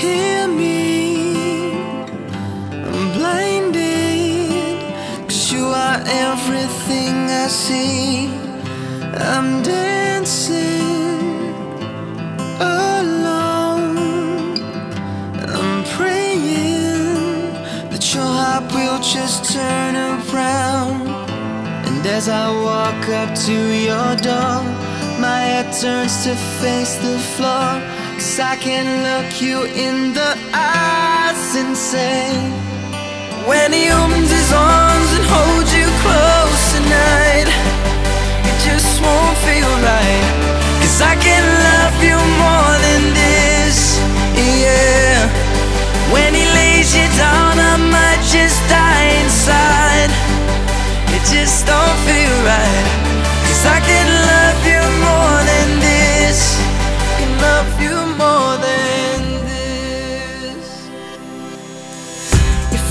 hear me? I'm blinded, cause you are everything I see. I'm dancing alone. I'm praying that your heart will just turn around. And as I walk up to your door, my head turns to face the floor. Cause I can look you in the eyes and say,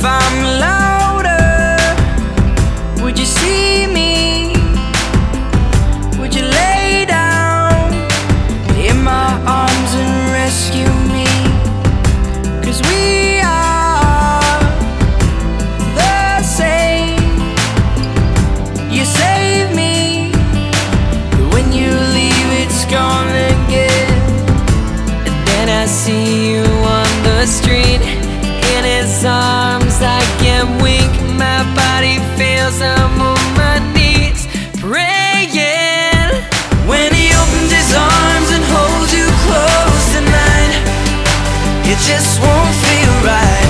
I'm louder, would you see me? Would you lay down in my arms and rescue me? Cause we are the same. You save me, but when you leave, it's gone again. And then I see you on the street, I'm on my knees, praying. When he opens his arms and holds you close tonight, it just won't feel right.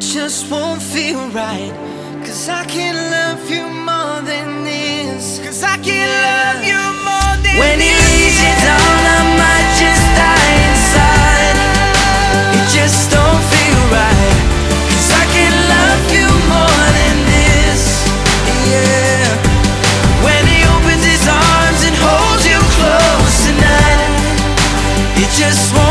it just won't feel right. Cause I can't love you more than this. Cause I can't love you more than when this. When it leaves you down, I might just die inside. It just don't feel right. Cause I can't love you more than this. Yeah. When he opens his arms and holds you close tonight, it just won't.